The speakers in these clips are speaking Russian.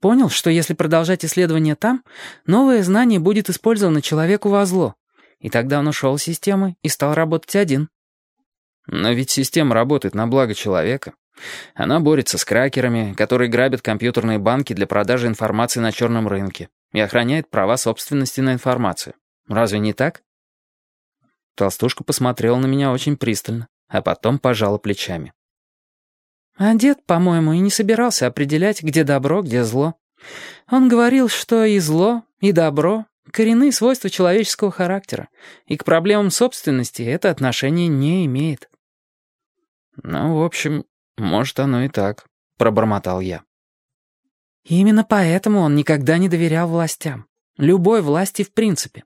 Понял, что если продолжать исследование там, новое знание будет использовано человеку во зло. И тогда он ушел из системы и стал работать один. Но ведь система работает на благо человека. Она борется с кракерами, которые грабят компьютерные банки для продажи информации на черном рынке и охраняет права собственности на информацию. Разве не так? Толстушка посмотрела на меня очень пристально, а потом пожала плечами. А дед, по-моему, и не собирался определять, где добро, где зло. Он говорил, что и зло, и добро — коренные свойства человеческого характера, и к проблемам собственности это отношение не имеет. «Ну, в общем, может, оно и так», — пробормотал я. Именно поэтому он никогда не доверял властям. Любой власти в принципе.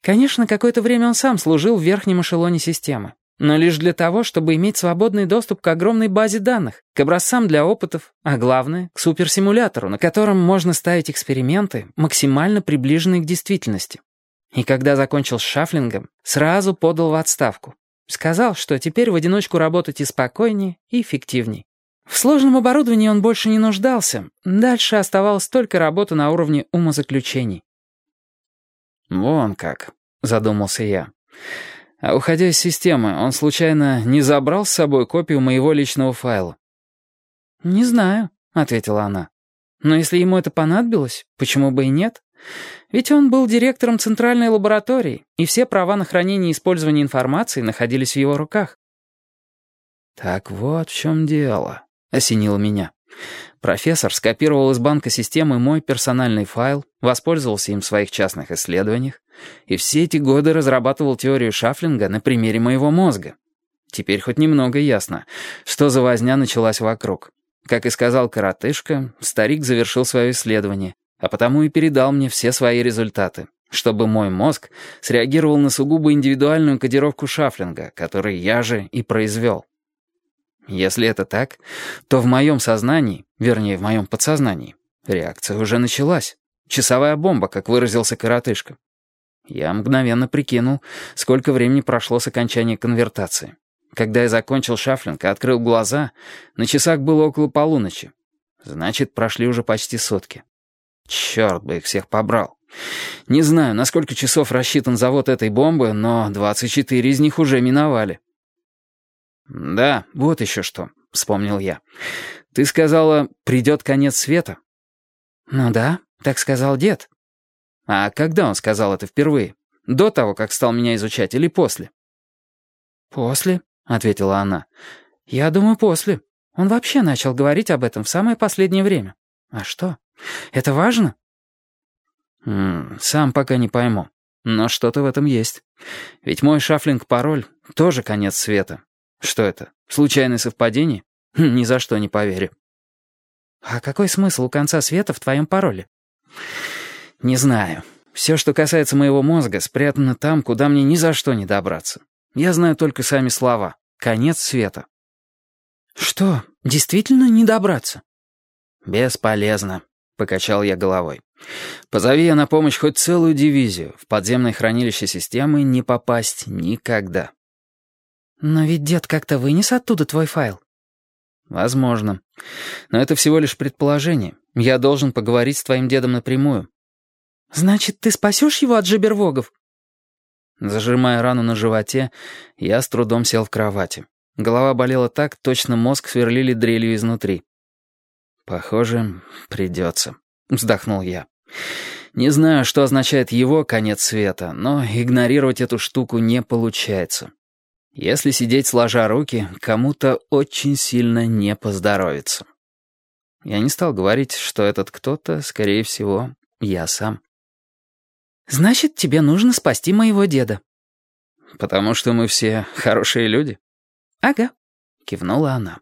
Конечно, какое-то время он сам служил в верхнем эшелоне системы но лишь для того, чтобы иметь свободный доступ к огромной базе данных, к образцам для опытов, а главное, к суперсимулятору, на котором можно ставить эксперименты, максимально приближенные к действительности. И когда закончил с шафлингом, сразу подал в отставку. Сказал, что теперь в одиночку работать и спокойнее, и эффективней. В сложном оборудовании он больше не нуждался, дальше оставалась только работа на уровне умозаключений. «Вон как», — задумался я. А уходя из системы, он случайно не забрал с собой копию моего личного файла? «Не знаю», — ответила она. «Но если ему это понадобилось, почему бы и нет? Ведь он был директором центральной лаборатории, и все права на хранение и использование информации находились в его руках». «Так вот в чем дело», — осенило меня. Профессор скопировал из банка системы мой персональный файл, воспользовался им в своих частных исследованиях, и все эти годы разрабатывал теорию Шафлинга на примере моего мозга. Теперь хоть немного ясно, что за возня началась вокруг. Как и сказал коротышка, старик завершил свое исследование, а потому и передал мне все свои результаты, чтобы мой мозг среагировал на сугубо индивидуальную кодировку Шафлинга, который я же и произвел. Если это так, то в моем сознании, вернее, в моем подсознании, реакция уже началась. Часовая бомба, как выразился коротышка. Я мгновенно прикинул, сколько времени прошло с окончания конвертации. Когда я закончил шафлинг и открыл глаза, на часах было около полуночи. Значит, прошли уже почти сутки. Черт бы их всех побрал. Не знаю, на сколько часов рассчитан завод этой бомбы, но 24 из них уже миновали. «Да, вот еще что», — вспомнил я. «Ты сказала, придет конец света?» «Ну да, так сказал дед». А когда он сказал это впервые? До того, как стал меня изучать, или после? «После», — ответила она. «Я думаю, после. Он вообще начал говорить об этом в самое последнее время. А что? Это важно?» М -м, «Сам пока не пойму. Но что-то в этом есть. Ведь мой шафлинг-пароль — тоже конец света. Что это, случайное совпадение? Хм, ни за что не поверю». «А какой смысл у конца света в твоем пароле?» «Не знаю. Все, что касается моего мозга, спрятано там, куда мне ни за что не добраться. Я знаю только сами слова. Конец света». «Что, действительно не добраться?» «Бесполезно», — покачал я головой. «Позови я на помощь хоть целую дивизию, в подземное хранилище системы не попасть никогда». «Но ведь дед как-то вынес оттуда твой файл». «Возможно. Но это всего лишь предположение. Я должен поговорить с твоим дедом напрямую. «Значит, ты спасешь его от жабервогов?» Зажимая рану на животе, я с трудом сел в кровати. Голова болела так, точно мозг сверлили дрелью изнутри. «Похоже, придется», — вздохнул я. «Не знаю, что означает его конец света, но игнорировать эту штуку не получается. Если сидеть сложа руки, кому-то очень сильно не поздоровится». Я не стал говорить, что этот кто-то, скорее всего, я сам. «Значит, тебе нужно спасти моего деда». «Потому что мы все хорошие люди?» «Ага», — кивнула она.